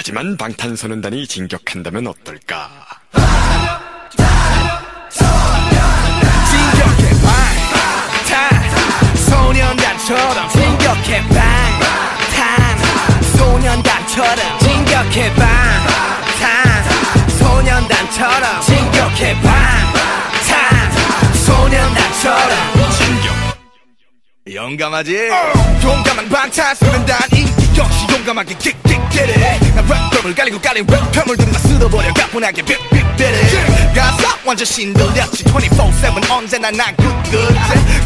하지만 방탄소년단이 진격한다면 어떨까? 진격해 방탄 소년단처럼 진격해 방탄 소년단처럼 진격해 방탄 소년단처럼 진격해 방탄 소년단처럼 진격! 용감하지? 용감한 방탄소년단 인기 역시 용감하게 킥킥 대래. 난 랩덤을 깔리고 깔린 랩편을 들이다 쓸어버려. 가뿐하게 빅빅대래. 가사 완전 신들렸지. 24-7 언제나 난 굿굿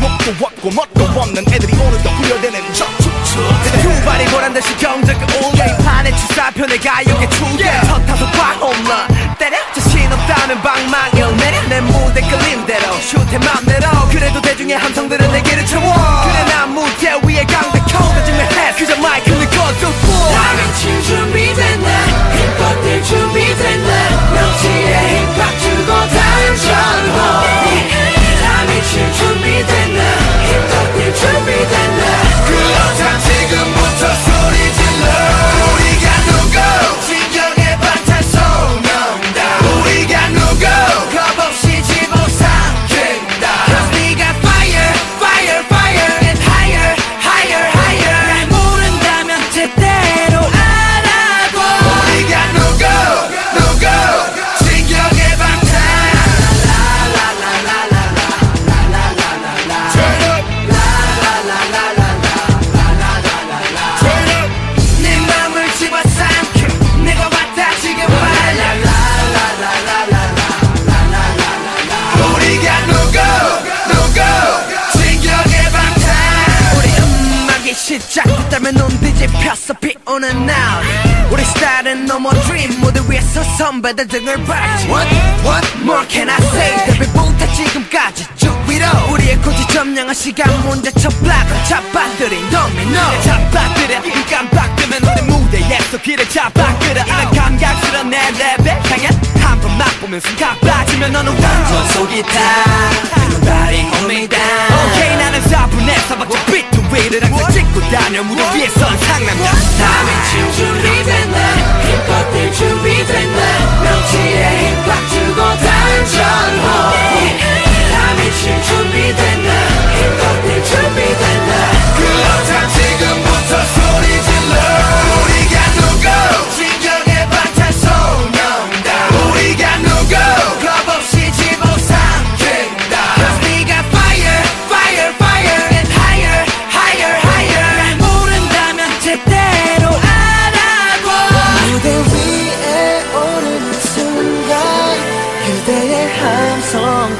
목도 없고 멋도 없는 애들이 오늘도 후려대는 저축축. 두 발이 보란 듯이 경적을 올려 이 판의 주사편의 가요계 추대 첫 타석 과홈런. 때려 자신 없다면 방망이를 내려. 내 무대 끌린 대로. 슈트 맘대로. 그래도 대중의 함성들은 내게를 채워 시작됐다면 눈 뒤집혔어 비 오는 날. 우리 스타일은 no more dream. 무대 위에서 선배들 등을 밟지. What? What? More can I say? 데뷔부터 지금까지 쭉 위로. 우리의 고지 점령한 시간 문제 첫 블락을 잡아들인 도미노 잡아들여 이 깜빡뜨면 우리 무대에서 길을 잡아끌어. 이런 감각스러운 내 랩 한번 맛보면 순간 빠지면 너는 완전 속이 타. Everybody hold me down 오케이 나는 4분에서 박자 비트 위를 항상 찍고 다녀. 무대 위에 선 상남자. 다 미칠 준비됐나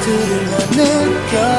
들을 난 느껴